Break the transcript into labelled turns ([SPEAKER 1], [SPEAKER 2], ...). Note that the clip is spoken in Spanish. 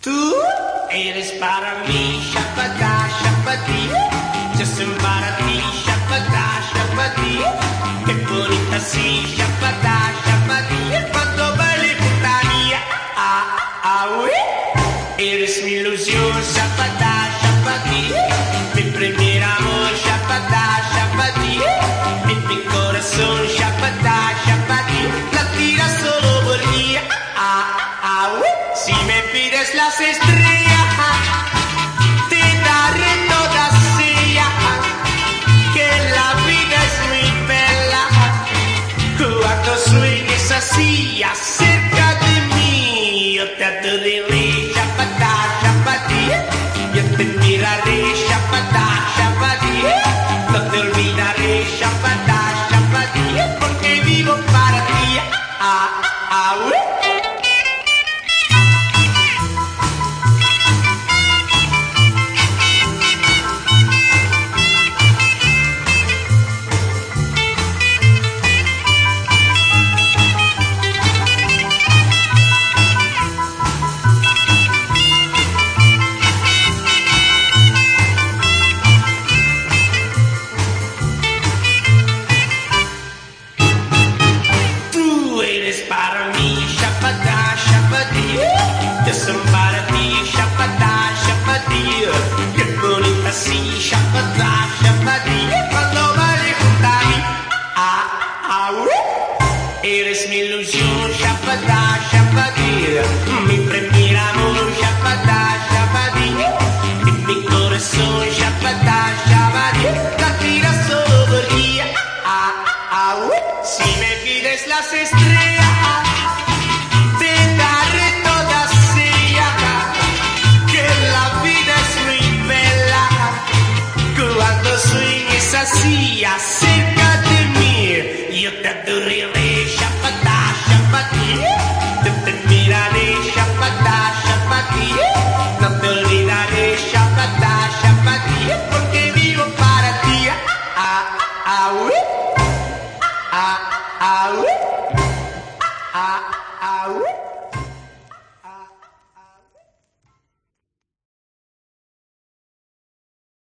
[SPEAKER 1] Tu eres para mim, chapadá, chapadinho. Eu sou para ti, chapadá, chapadinho. Que bonita assim, chapadá, chapadinho. Quanto vale putaria? Ah, ah, ah, ui. Eres minha ilusão, chapadá. Pides las estrellas, te daré todas ellas. Que la vida es muy bella. Cuando sueñes así, acerca de mí, yo te adoraré, chapatá, chapatí. Yo te miraré, Un Japatá, Japadí, mi primer amor. Un Japatá, mi corazón. chapada Japatá, Japadí, la tira solo por. Ah, ah, ah uh. si me pides la estrellas, te daré toda silla. Que la vida es muy bella. Cuando sueñes así, acerca de mí, yo te adoraré. Alô?